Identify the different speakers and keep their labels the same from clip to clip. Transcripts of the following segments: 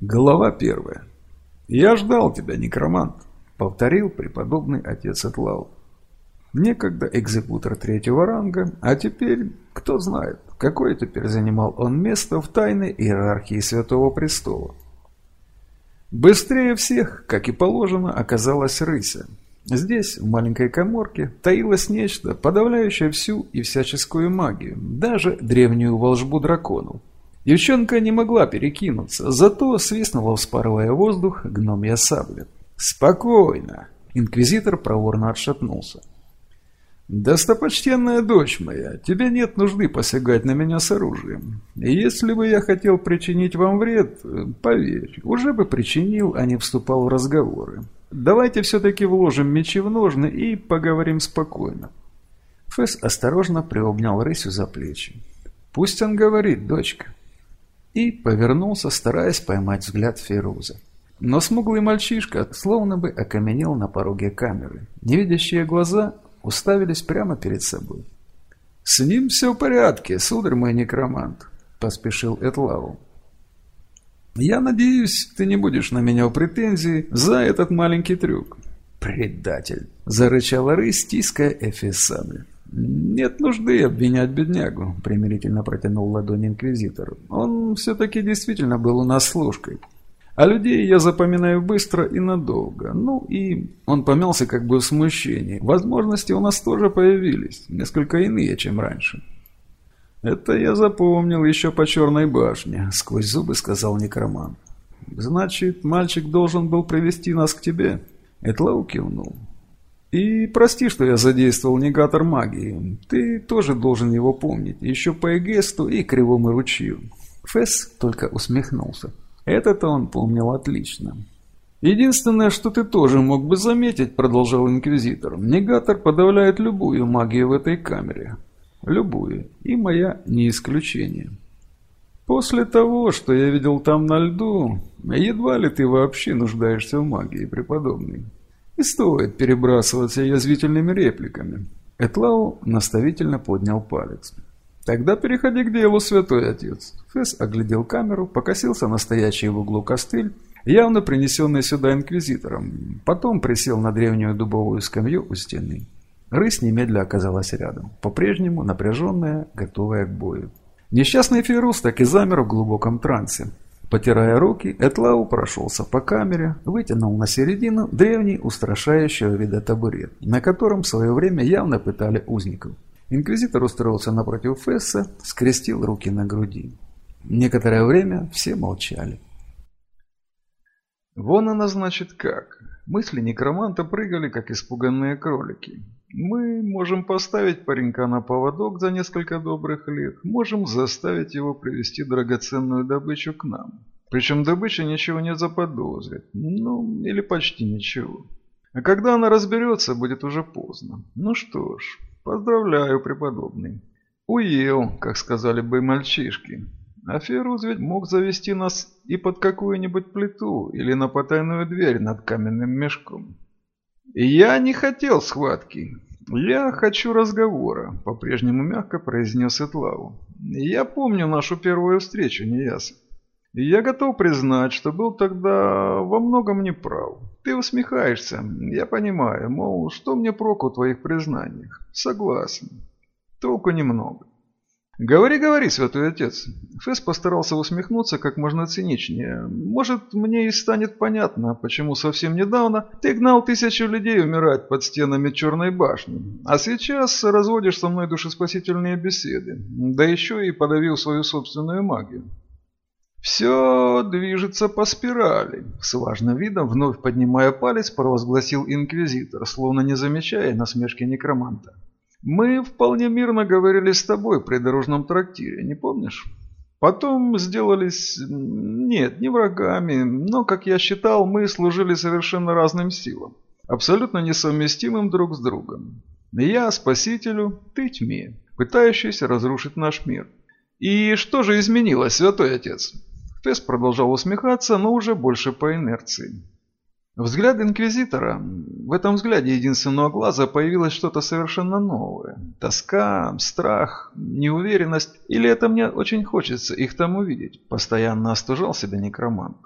Speaker 1: Глава первая. «Я ждал тебя, некромант», — повторил преподобный отец Этлау. Некогда экзекутор третьего ранга, а теперь, кто знает, какое теперь занимал он место в тайной иерархии Святого Престола. Быстрее всех, как и положено, оказалась рыся. Здесь, в маленькой коморке, таилось нечто, подавляющее всю и всяческую магию, даже древнюю волжбу драконов. Девчонка не могла перекинуться, зато свистнула, вспарывая воздух, гномья сабля. «Спокойно!» Инквизитор проворно отшатнулся. «Достопочтенная дочь моя, тебе нет нужды посягать на меня с оружием. Если бы я хотел причинить вам вред, поверь, уже бы причинил, а не вступал в разговоры. Давайте все-таки вложим мечи в ножны и поговорим спокойно». Фэс осторожно приобнял рысю за плечи. «Пусть он говорит, дочка» и повернулся, стараясь поймать взгляд Феруза. Но смуглый мальчишка словно бы окаменел на пороге камеры. Невидящие глаза уставились прямо перед собой. «С ним все в порядке, сударь мой некромант», — поспешил Этлау. «Я надеюсь, ты не будешь на меня в претензии за этот маленький трюк». «Предатель!» — зарычала рысь, стиская Эфес «Нет нужды обвинять беднягу», — примирительно протянул ладонь инквизитор. «Он все-таки действительно был у нас служкой. А людей я запоминаю быстро и надолго. Ну и он помялся как бы в смущении. Возможности у нас тоже появились, несколько иные, чем раньше». «Это я запомнил еще по Черной башне», — сквозь зубы сказал некроман. «Значит, мальчик должен был привести нас к тебе?» Этлау кивнул. И прости, что я задействовал негатор магии. Ты тоже должен его помнить. Еще по Эгесту и Кривому ручью. Фесс только усмехнулся. Это-то он помнил отлично. «Единственное, что ты тоже мог бы заметить», — продолжал Инквизитор, — «негатор подавляет любую магию в этой камере. Любую. И моя не исключение. После того, что я видел там на льду, едва ли ты вообще нуждаешься в магии, преподобный. И стоит перебрасываться язвительными репликами. Этлау наставительно поднял палец. «Тогда переходи к делу, святой отец». Фесс оглядел камеру, покосился на стоящий в углу костыль, явно принесенный сюда инквизитором. Потом присел на древнюю дубовую скамью у стены. Рысь немедля оказалась рядом, по-прежнему напряженная, готовая к бою. Несчастный Ферус так и замер в глубоком трансе. Потирая руки, Этлау прошелся по камере, вытянул на середину древний устрашающего вида табурет, на котором в свое время явно пытали узников. Инквизитор устроился напротив Фесса, скрестил руки на груди. Некоторое время все молчали. «Вон она, значит, как!» Мысли некроманта прыгали, как испуганные кролики. Мы можем поставить паренька на поводок за несколько добрых лет, можем заставить его привести драгоценную добычу к нам. Причем добыча ничего не заподозрит, ну или почти ничего. А когда она разберется, будет уже поздно. Ну что ж, поздравляю, преподобный. Уел, как сказали бы мальчишки. А Феруз ведь мог завести нас и под какую-нибудь плиту, или на потайную дверь над каменным мешком. «Я не хотел схватки. Я хочу разговора», — по-прежнему мягко произнес Этлау. «Я помню нашу первую встречу, неясно. Я готов признать, что был тогда во многом неправ. Ты усмехаешься, я понимаю, мол, что мне проку твоих признаниях? Согласен. Толку немного. «Говори, говори, святой отец!» Фесс постарался усмехнуться как можно циничнее. «Может, мне и станет понятно, почему совсем недавно ты гнал тысячу людей умирать под стенами Черной башни, а сейчас разводишь со мной душеспасительные беседы, да еще и подавил свою собственную магию». «Все движется по спирали», — с важным видом, вновь поднимая палец, провозгласил инквизитор, словно не замечая насмешки некроманта. Мы вполне мирно говорили с тобой при дорожном трактире, не помнишь? Потом сделались... Нет, не врагами, но, как я считал, мы служили совершенно разным силам. Абсолютно несовместимым друг с другом. Я спасителю, ты тьме, пытающийся разрушить наш мир. И что же изменилось, святой отец? Фесс продолжал усмехаться, но уже больше по инерции. Взгляд инквизитора. В этом взгляде единственного глаза появилось что-то совершенно новое. Тоска, страх, неуверенность. Или это мне очень хочется их там увидеть. Постоянно остужал себя некромант.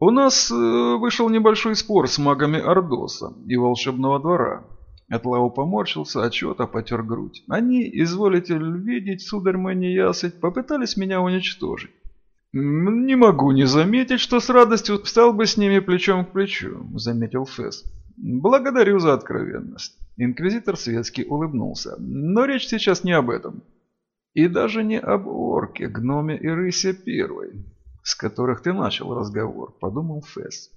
Speaker 1: У нас э, вышел небольшой спор с магами Ордоса и волшебного двора. Этлау поморщился, отчета потер грудь. Они, изволите видеть, сударь мой неясыть, попытались меня уничтожить. «Не могу не заметить, что с радостью встал бы с ними плечом к плечу», — заметил Фесс. «Благодарю за откровенность». Инквизитор светский улыбнулся. «Но речь сейчас не об этом. И даже не об орке, гноме и рысе первой, с которых ты начал разговор», — подумал Фесс.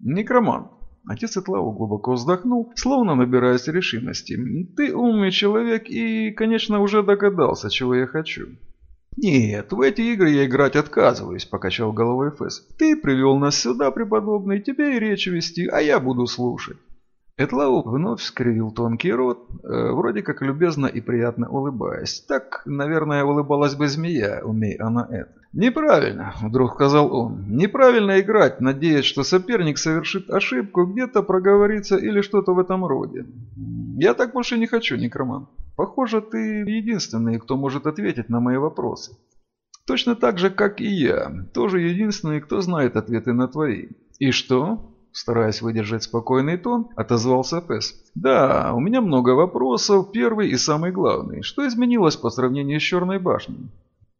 Speaker 1: «Некромант». Отец Итлау глубоко вздохнул, словно набираясь решимости. «Ты умный человек и, конечно, уже догадался, чего я хочу». «Нет, в эти игры я играть отказываюсь», – покачал головой Фэс. «Ты привел нас сюда, преподобный, тебе и речь вести, а я буду слушать». Этлау вновь скривил тонкий рот, э, вроде как любезно и приятно улыбаясь. Так, наверное, улыбалась бы змея, умей она это. «Неправильно», – вдруг сказал он. «Неправильно играть, надеясь, что соперник совершит ошибку, где-то проговорится или что-то в этом роде. Я так больше не хочу, некроман. Похоже, ты единственный, кто может ответить на мои вопросы. Точно так же, как и я. Тоже единственный, кто знает ответы на твои. И что?» Стараясь выдержать спокойный тон, отозвался Фесс. «Да, у меня много вопросов. Первый и самый главный. Что изменилось по сравнению с Черной башней?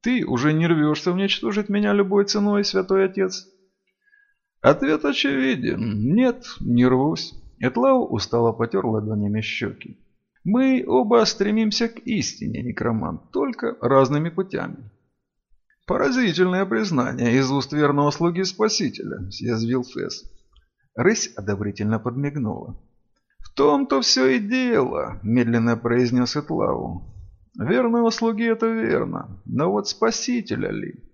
Speaker 1: Ты уже не рвешься уничтожить меня любой ценой, святой отец?» Ответ очевиден. Нет, не рвусь. Этлау устало потер ладонями щеки. Мы оба стремимся к истине, некромант, только разными путями. Поразительное признание из уст верного слуги Спасителя, съязвил Фесс. Рысь одобрительно подмигнула. «В том-то все и дело», – медленно произнес Этлау. «Верного слуги это верно, но вот спасителя ли?»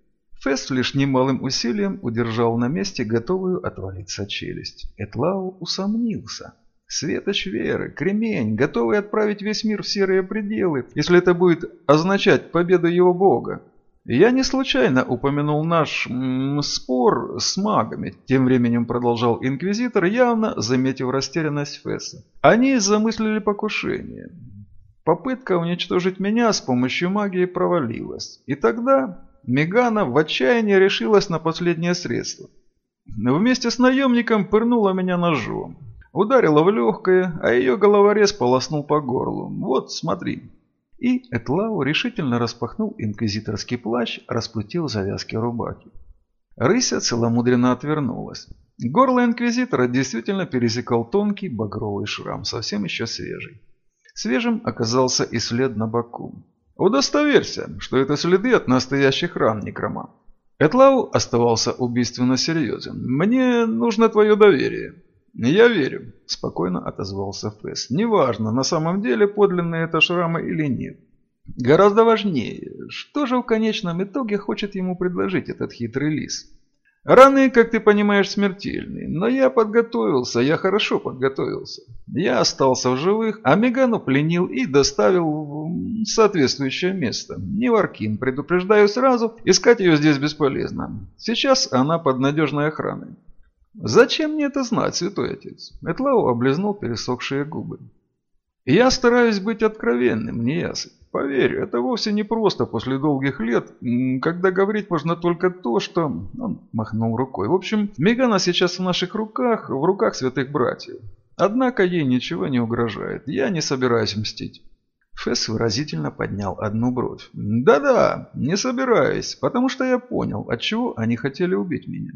Speaker 1: Фест лишь немалым усилием удержал на месте готовую отвалиться челюсть. Этлау усомнился. Светоч веры, кремень, готовый отправить весь мир в серые пределы, если это будет означать победу его бога. «Я не случайно упомянул наш м, спор с магами», – тем временем продолжал Инквизитор, явно заметив растерянность Фесса. «Они замыслили покушение. Попытка уничтожить меня с помощью магии провалилась. И тогда Мегана в отчаянии решилась на последнее средство. Вместе с наемником пырнула меня ножом. Ударила в легкое, а ее головорез полоснул по горлу. Вот, смотри». И Этлау решительно распахнул инквизиторский плащ, распутил завязки рубахи. Рыся целомудренно отвернулась. Горло инквизитора действительно пересекал тонкий багровый шрам, совсем еще свежий. Свежим оказался и след на боку. «Удостоверься, что это следы от настоящих ран, некроман». Этлау оставался убийственно серьезен. «Мне нужно твое доверие. «Я верю», – спокойно отозвался Фесс. «Неважно, на самом деле подлинные это шрамы или нет. Гораздо важнее, что же в конечном итоге хочет ему предложить этот хитрый лис? Раны, как ты понимаешь, смертельные, но я подготовился, я хорошо подготовился. Я остался в живых, а Мегану пленил и доставил в соответствующее место. Не Варкин, предупреждаю сразу, искать ее здесь бесполезно. Сейчас она под надежной охраной. «Зачем мне это знать, святой отец?» Этлау облизнул пересохшие губы. «Я стараюсь быть откровенным, не ясен. Поверь, это вовсе не просто после долгих лет, когда говорить можно только то, что...» Он махнул рукой. «В общем, Мегана сейчас в наших руках, в руках святых братьев. Однако ей ничего не угрожает. Я не собираюсь мстить». Фесс выразительно поднял одну бровь. «Да-да, не собираюсь, потому что я понял, отчего они хотели убить меня.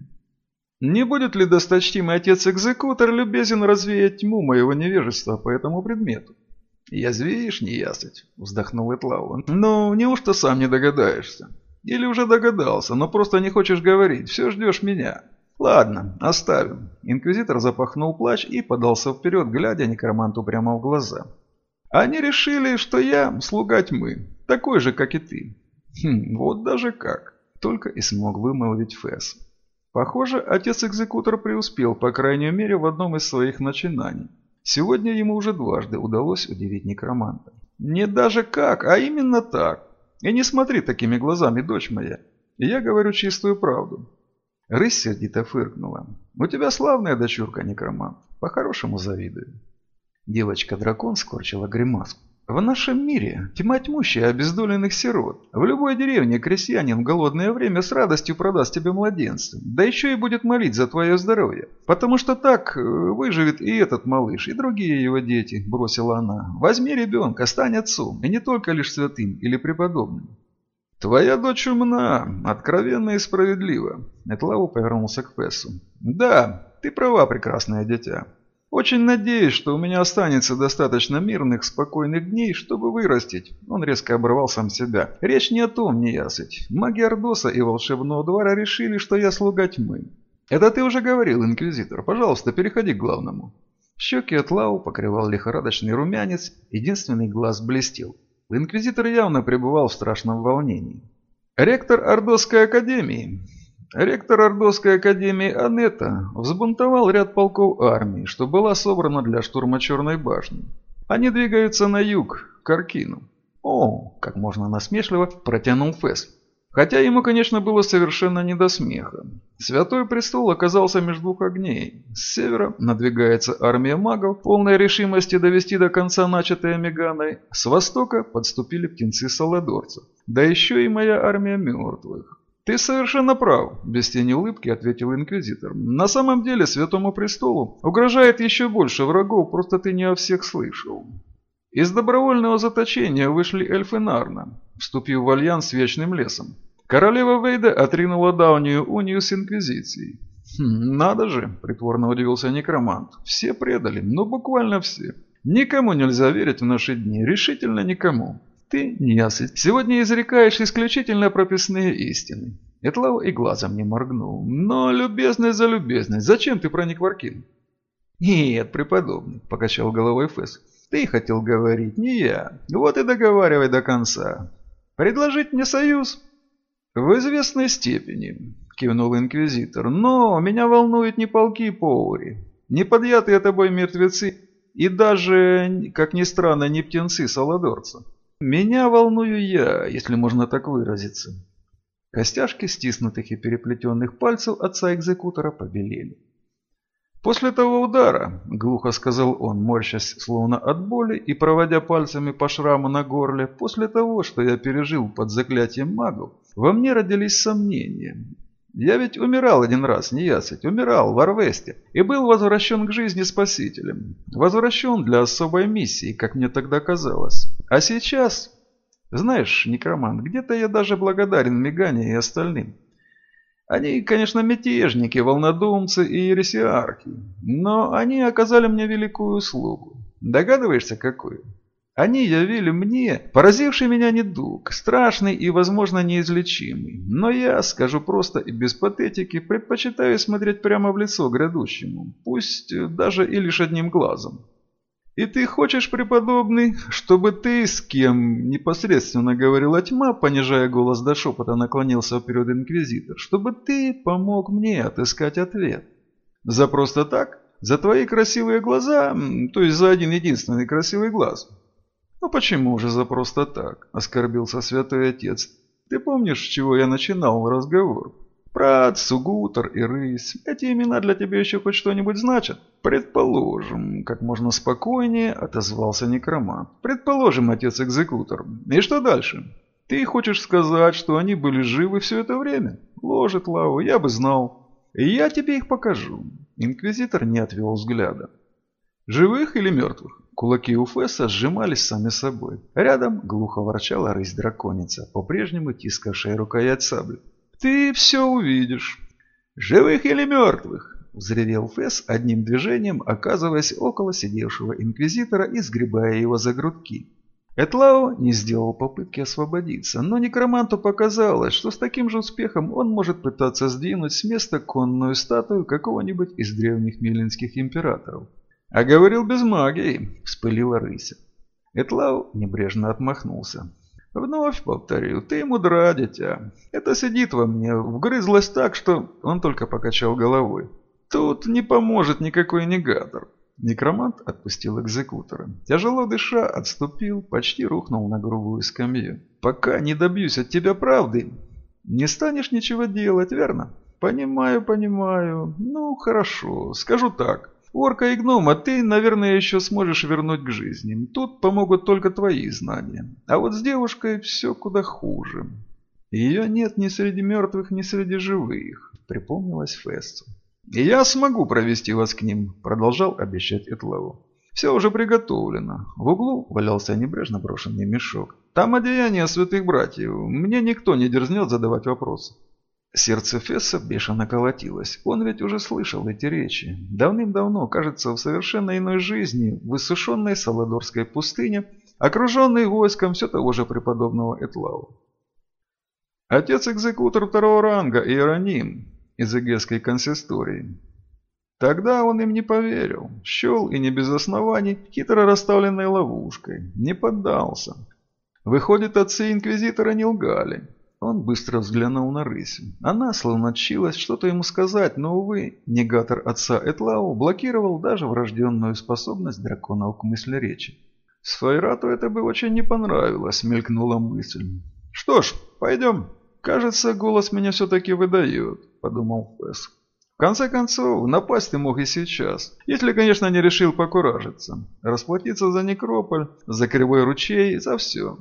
Speaker 1: Не будет ли досточтимый отец-экзекутор любезен развеять тьму моего невежества по этому предмету? «Язвеешь, неясыть», – вздохнул Этлау. «Ну, неужто сам не догадаешься? Или уже догадался, но просто не хочешь говорить, все ждешь меня?» «Ладно, оставим». Инквизитор запахнул плащ и подался вперед, глядя некроманту прямо в глаза. «Они решили, что я слуга тьмы, такой же, как и ты». «Хм, вот даже как», – только и смог вымолвить Фэс. Похоже, отец-экзекутор преуспел, по крайней мере, в одном из своих начинаний. Сегодня ему уже дважды удалось удивить некроманта. Не даже как, а именно так. И не смотри такими глазами, дочь моя. Я говорю чистую правду. Рысь сердито фыркнула. У тебя славная дочурка, некромант. По-хорошему завидую. Девочка-дракон скорчила гримаску. В нашем мире тьма тьмущая обездоленных сирот. В любой деревне крестьянин в голодное время с радостью продаст тебе младенца. Да еще и будет молить за твое здоровье. Потому что так э, выживет и этот малыш, и другие его дети, бросила она. Возьми ребенка, стань отцом, и не только лишь святым или преподобным. «Твоя дочь умна, откровенна и справедлива», — Этлау повернулся к Пессу. «Да, ты права, прекрасное дитя. Очень надеюсь, что у меня останется достаточно мирных, спокойных дней, чтобы вырастить. Он резко оборвал сам себя. Речь не о том, не ясыть. Маги Ордоса и волшебного двора решили, что я слуга тьмы. Это ты уже говорил, инквизитор. Пожалуйста, переходи к главному. Щеки от Лау покрывал лихорадочный румянец, единственный глаз блестел. Инквизитор явно пребывал в страшном волнении. Ректор Ордосской академии, Ректор Ордовской академии Анетта взбунтовал ряд полков армии, что была собрана для штурма Черной башни. Они двигаются на юг, к Аркину. О, как можно насмешливо протянул Фесс. Хотя ему, конечно, было совершенно не до смеха. Святой престол оказался между двух огней. С севера надвигается армия магов, полная решимости довести до конца начатое Меганой. С востока подступили птенцы Саладорца. Да еще и моя армия мертвых. «Ты совершенно прав», – без тени улыбки ответил Инквизитор. «На самом деле Святому Престолу угрожает еще больше врагов, просто ты не о всех слышал». Из добровольного заточения вышли эльфы Нарна, вступив в альянс с Вечным Лесом. Королева Вейда отринула давнюю унию с Инквизицией. Хм, «Надо же!» – притворно удивился некромант. «Все предали, ну буквально все. Никому нельзя верить в наши дни, решительно никому. Ты, неясыть, сегодня изрекаешь исключительно прописные истины. Этлау и глазом не моргнул. Но любезность за любезность. Зачем ты проник в Аркин? Нет, преподобный, покачал головой Фэс. Ты хотел говорить, не я. Вот и договаривай до конца. Предложить мне союз? В известной степени, кивнул инквизитор. Но меня волнуют не полки Поури, не подъятые тобой мертвецы и даже, как ни странно, не птенцы Саладорца. Меня волную я, если можно так выразиться. Костяшки стиснутых и переплетенных пальцев отца-экзекутора побелели. «После того удара», — глухо сказал он, морщась словно от боли и проводя пальцами по шраму на горле, «после того, что я пережил под заклятием магов, во мне родились сомнения. Я ведь умирал один раз, не ясыть, умирал в Арвесте и был возвращен к жизни спасителем. Возвращен для особой миссии, как мне тогда казалось. А сейчас... Знаешь, некромант, где-то я даже благодарен Мегане и остальным. Они, конечно, мятежники, волнодумцы и ересиархи, но они оказали мне великую услугу. Догадываешься, какую? Они явили мне поразивший меня недуг, страшный и, возможно, неизлечимый. Но я, скажу просто и без патетики, предпочитаю смотреть прямо в лицо грядущему, пусть даже и лишь одним глазом. И ты хочешь, преподобный, чтобы ты с кем непосредственно говорила тьма, понижая голос до шепота, наклонился вперед инквизитор, чтобы ты помог мне отыскать ответ? За просто так? За твои красивые глаза? То есть за один единственный красивый глаз? «Ну почему же за просто так?» – оскорбился святой отец. «Ты помнишь, с чего я начинал разговор? Прат, Сугутер и Рысь. Эти имена для тебя еще хоть что-нибудь значат?» «Предположим», – как можно спокойнее отозвался некромант. «Предположим, отец-экзекутор. И что дальше?» «Ты хочешь сказать, что они были живы все это время?» «Ложит лаву, я бы знал». «Я тебе их покажу». Инквизитор не отвел взгляда. «Живых или мертвых?» Кулаки у Фесса сжимались сами собой. Рядом глухо ворчала рысь-драконица, по-прежнему тискавшая рукоять сабли. «Ты все увидишь. Живых или мертвых?» Взревел Фесс одним движением, оказываясь около сидевшего инквизитора и сгребая его за грудки. Этлау не сделал попытки освободиться, но некроманту показалось, что с таким же успехом он может пытаться сдвинуть с места конную статую какого-нибудь из древних милинских императоров. «А говорил без магии», – вспылила рыся. Этлау небрежно отмахнулся. «Вновь повторю, ты мудра, дитя. Это сидит во мне, вгрызлось так, что...» Он только покачал головой. «Тут не поможет никакой негатор». Некромант отпустил экзекутора. Тяжело дыша, отступил, почти рухнул на грубую скамью. «Пока не добьюсь от тебя правды, не станешь ничего делать, верно?» «Понимаю, понимаю. Ну, хорошо. Скажу так. Орка и гнома ты, наверное, еще сможешь вернуть к жизни. Тут помогут только твои знания. А вот с девушкой все куда хуже. Ее нет ни среди мертвых, ни среди живых, припомнилась Фессу. «И я смогу провести вас к ним», – продолжал обещать Этлаву. «Все уже приготовлено. В углу валялся небрежно брошенный мешок. Там одеяние святых братьев. Мне никто не дерзнет задавать вопросы». Сердце Фесса бешено колотилось. Он ведь уже слышал эти речи. Давным-давно, кажется, в совершенно иной жизни, в высушенной Саладорской пустыне, окруженный войском все того же преподобного Этлау. Отец-экзекутор второго ранга Иероним из Эгесской консистории. Тогда он им не поверил, счел и не без оснований хитро расставленной ловушкой, не поддался. Выходит, отцы-инквизитора не лгали. Он быстро взглянул на рысь. Она словно чилась что-то ему сказать, но, увы, негатор отца Этлау блокировал даже врожденную способность драконов к мысли речи. Сфайрату это бы очень не понравилось, мелькнула мысль. «Что ж, пойдем». «Кажется, голос меня все-таки выдает», – подумал Фэс. В конце концов, напасть ты мог и сейчас, если, конечно, не решил покуражиться. Расплатиться за некрополь, за кривой ручей, за все.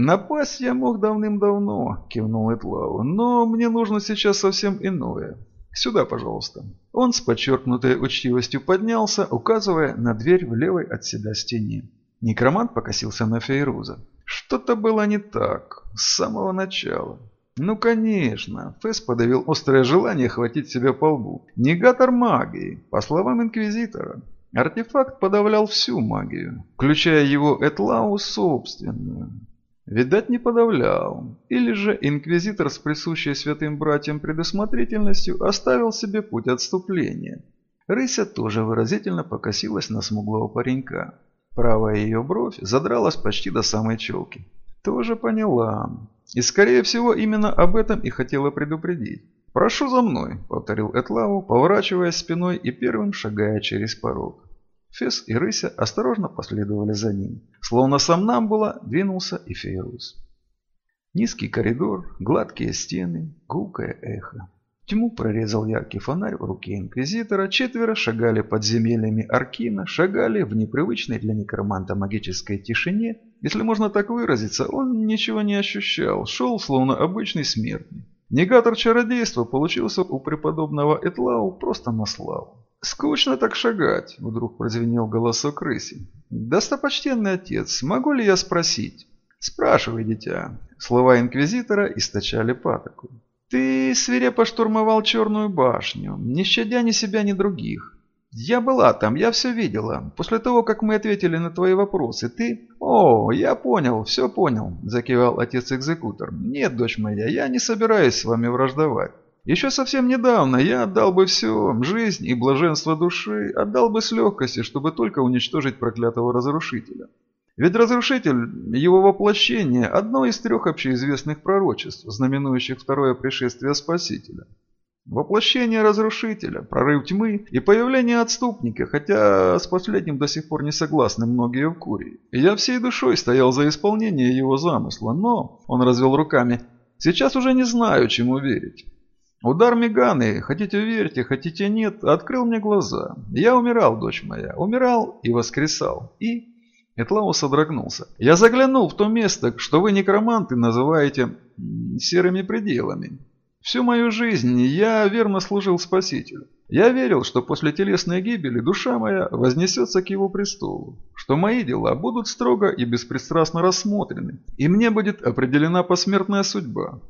Speaker 1: «Напасть я мог давным-давно», – кивнул Этлау, – «но мне нужно сейчас совсем иное. Сюда, пожалуйста». Он с подчеркнутой учтивостью поднялся, указывая на дверь в левой от себя стене. Некромант покосился на Фейруза. Что-то было не так, с самого начала. Ну, конечно, Фесс подавил острое желание хватить себя по лбу. Негатор магии, по словам Инквизитора. Артефакт подавлял всю магию, включая его Этлау собственную. Видать, не подавлял. Или же Инквизитор с присущей святым братьям предусмотрительностью оставил себе путь отступления. Рыся тоже выразительно покосилась на смуглого паренька. Правая ее бровь задралась почти до самой челки. Тоже поняла. И, скорее всего, именно об этом и хотела предупредить. «Прошу за мной», — повторил Этлаву, поворачиваясь спиной и первым шагая через порог. Фес и Рыся осторожно последовали за ним. Словно сам нам было, двинулся и Фейрус. Низкий коридор, гладкие стены, гулкое эхо. Тьму прорезал яркий фонарь в руке Инквизитора, четверо шагали подземельями Аркина, шагали в непривычной для некроманта магической тишине. Если можно так выразиться, он ничего не ощущал, шел словно обычный смертный. Негатор чародейства получился у преподобного Этлау просто на славу. «Скучно так шагать», — вдруг прозвенел голосок рыси. «Достопочтенный отец, могу ли я спросить?» «Спрашивай, дитя». Слова инквизитора источали патоку. «Ты свирепо штурмовал Черную башню, не щадя ни себя, ни других. Я была там, я все видела. После того, как мы ответили на твои вопросы, ты...» «О, я понял, все понял», – закивал отец-экзекутор. «Нет, дочь моя, я не собираюсь с вами враждовать. Еще совсем недавно я отдал бы все, жизнь и блаженство души, отдал бы с легкостью, чтобы только уничтожить проклятого разрушителя. Ведь разрушитель, его воплощение – одно из трех общеизвестных пророчеств, знаменующих второе пришествие Спасителя. Воплощение разрушителя, прорыв тьмы и появление отступника, хотя с последним до сих пор не согласны многие в Курии. Я всей душой стоял за исполнение его замысла, но, он развел руками, сейчас уже не знаю, чему верить. Удар Меганы, хотите верьте, хотите нет, открыл мне глаза. Я умирал, дочь моя, умирал и воскресал. И Этлау содрогнулся. «Я заглянул в то место, что вы, некроманты, называете серыми пределами. Всю мою жизнь я верно служил Спасителю. Я верил, что после телесной гибели душа моя вознесется к его престолу, что мои дела будут строго и беспристрастно рассмотрены, и мне будет определена посмертная судьба.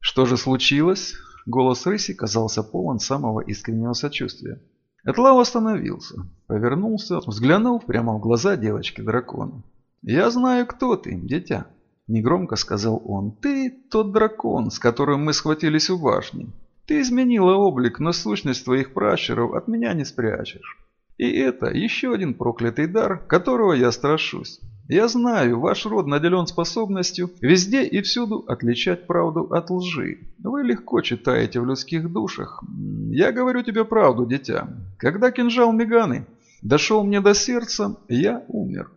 Speaker 1: Что же случилось?» Голос рыси казался полон самого искреннего сочувствия. Этлау остановился, повернулся, взглянул прямо в глаза девочки-дракона. «Я знаю, кто ты, дитя», – негромко сказал он. «Ты тот дракон, с которым мы схватились у башни. Ты изменила облик, но сущность твоих пращуров от меня не спрячешь. И это еще один проклятый дар, которого я страшусь. Я знаю, ваш род наделен способностью везде и всюду отличать правду от лжи. Вы легко читаете в людских душах. Я говорю тебе правду, дитя. Когда кинжал Меганы дошел мне до сердца, я умер.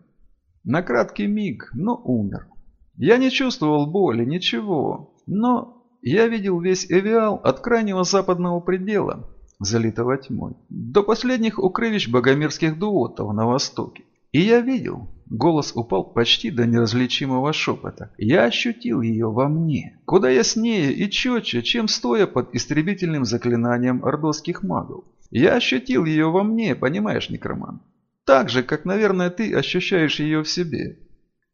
Speaker 1: На краткий миг, но умер. Я не чувствовал боли, ничего. Но я видел весь Эвиал от крайнего западного предела залитого тьмой, до последних укрывищ богомерзких дуотов на востоке. И я видел, голос упал почти до неразличимого шепота, я ощутил ее во мне, куда яснее и четче, чем стоя под истребительным заклинанием ордосских магов. Я ощутил ее во мне, понимаешь, некроман? Так же, как, наверное, ты ощущаешь ее в себе.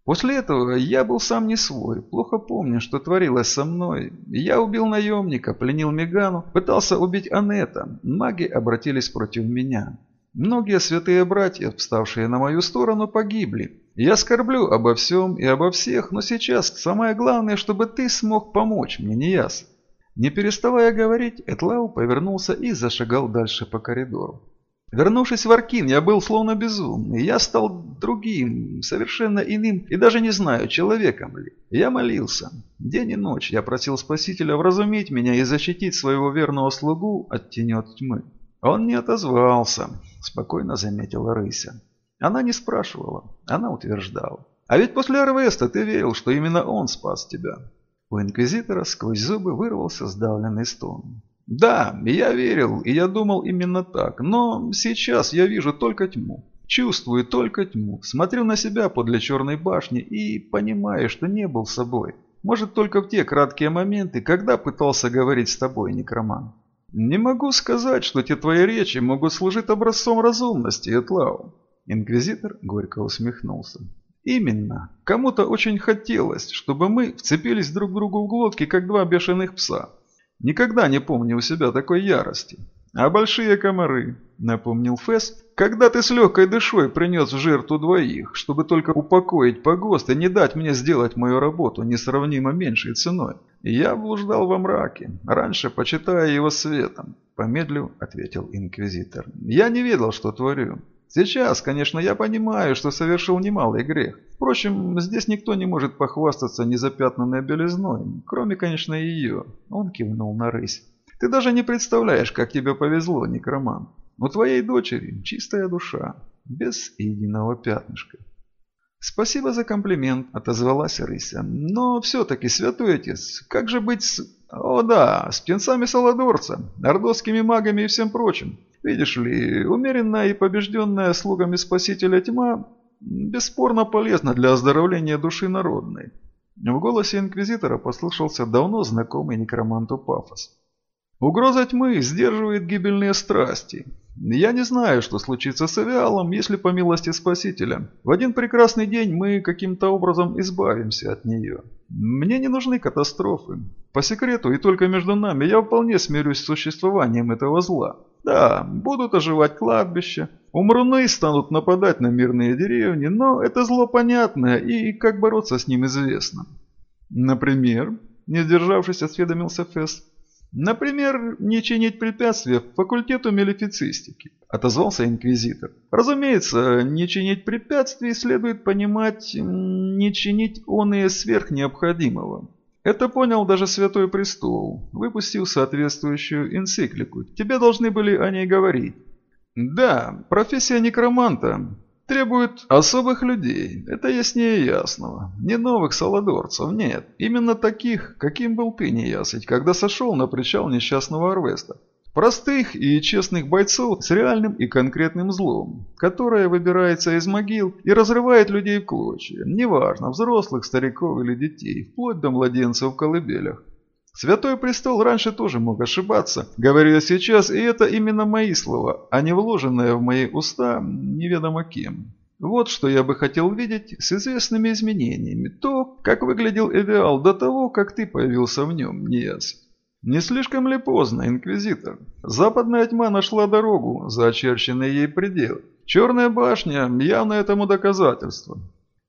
Speaker 1: После этого я был сам не свой, плохо помню, что творилось со мной. Я убил наемника, пленил Мегану, пытался убить Анета. Маги обратились против меня. Многие святые братья, вставшие на мою сторону, погибли. Я скорблю обо всем и обо всех, но сейчас самое главное, чтобы ты смог помочь мне, не ясно. Не переставая говорить, Этлау повернулся и зашагал дальше по коридору. Вернувшись в Аркин, я был словно безумный. Я стал другим, совершенно иным и даже не знаю, человеком ли. Я молился. День и ночь я просил Спасителя вразумить меня и защитить своего верного слугу от тенет тьмы. Он не отозвался, спокойно заметила Рыся. Она не спрашивала, она утверждала. А ведь после Арвеста ты верил, что именно он спас тебя. У инквизитора сквозь зубы вырвался сдавленный стон. Да, я верил, и я думал именно так, но сейчас я вижу только тьму. Чувствую только тьму, смотрю на себя подле черной башни и понимаю, что не был собой. Может, только в те краткие моменты, когда пытался говорить с тобой, некроман. Не могу сказать, что те твои речи могут служить образцом разумности, Этлау. Инквизитор горько усмехнулся. Именно. Кому-то очень хотелось, чтобы мы вцепились друг другу в глотки, как два бешеных пса. Никогда не помню у себя такой ярости. А большие комары, напомнил Фесс, когда ты с легкой душой принес в жертву двоих, чтобы только упокоить погост и не дать мне сделать мою работу несравнимо меньшей ценой. Я блуждал во мраке, раньше почитая его светом. Помедлю, ответил инквизитор. Я не ведал, что творю. Сейчас, конечно, я понимаю, что совершил немалый грех. Впрочем, здесь никто не может похвастаться незапятнанной белизной, кроме, конечно, ее. Он кивнул на рысь. Ты даже не представляешь, как тебе повезло, некроман. У твоей дочери чистая душа, без единого пятнышка. «Спасибо за комплимент», – отозвалась Рыся. «Но все-таки, святой отец, как же быть с...» «О да, с птенцами Саладорца, ордосскими магами и всем прочим. Видишь ли, умеренная и побежденная слугами Спасителя тьма бесспорно полезна для оздоровления души народной. В голосе инквизитора послышался давно знакомый некроманту пафос. Угроза тьмы сдерживает гибельные страсти. Я не знаю, что случится с Авиалом, если по милости Спасителя. В один прекрасный день мы каким-то образом избавимся от нее. Мне не нужны катастрофы. По секрету и только между нами я вполне смирюсь с существованием этого зла. Да, будут оживать кладбища, умруны станут нападать на мирные деревни, но это зло понятное и как бороться с ним известно. Например, не сдержавшись, осведомился Фесс. Например, не чинить препятствия факультету мелифицистики, отозвался инквизитор. Разумеется, не чинить препятствий следует понимать, не чинить он и сверх необходимого. Это понял даже Святой Престол, выпустил соответствующую энциклику. Тебе должны были о ней говорить. Да, профессия некроманта требует особых людей, это яснее ясного. Не новых саладорцев, нет. Именно таких, каким был ты неясыть, когда сошел на причал несчастного Арвеста. Простых и честных бойцов с реальным и конкретным злом, которое выбирается из могил и разрывает людей в клочья, неважно, взрослых, стариков или детей, вплоть до младенцев в колыбелях. Святой престол раньше тоже мог ошибаться, говорю я сейчас, и это именно мои слова, а не вложенные в мои уста неведомо кем. Вот что я бы хотел видеть с известными изменениями, то, как выглядел Эвиал до того, как ты появился в нем, Ниас. Не слишком ли поздно, Инквизитор? Западная тьма нашла дорогу за очерченный ей предел. Черная башня – явно этому доказательство.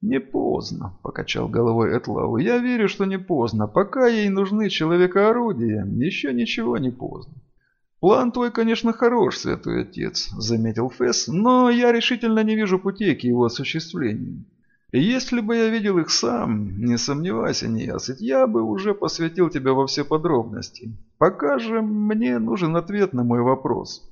Speaker 1: «Не поздно», – покачал головой Этлау. «Я верю, что не поздно. Пока ей нужны человека-орудия, еще ничего не поздно». «План твой, конечно, хорош, святой отец», – заметил Фесс, «но я решительно не вижу путей к его осуществлению. Если бы я видел их сам, не сомневайся, Неясыть, я бы уже посвятил тебя во все подробности. Пока же мне нужен ответ на мой вопрос.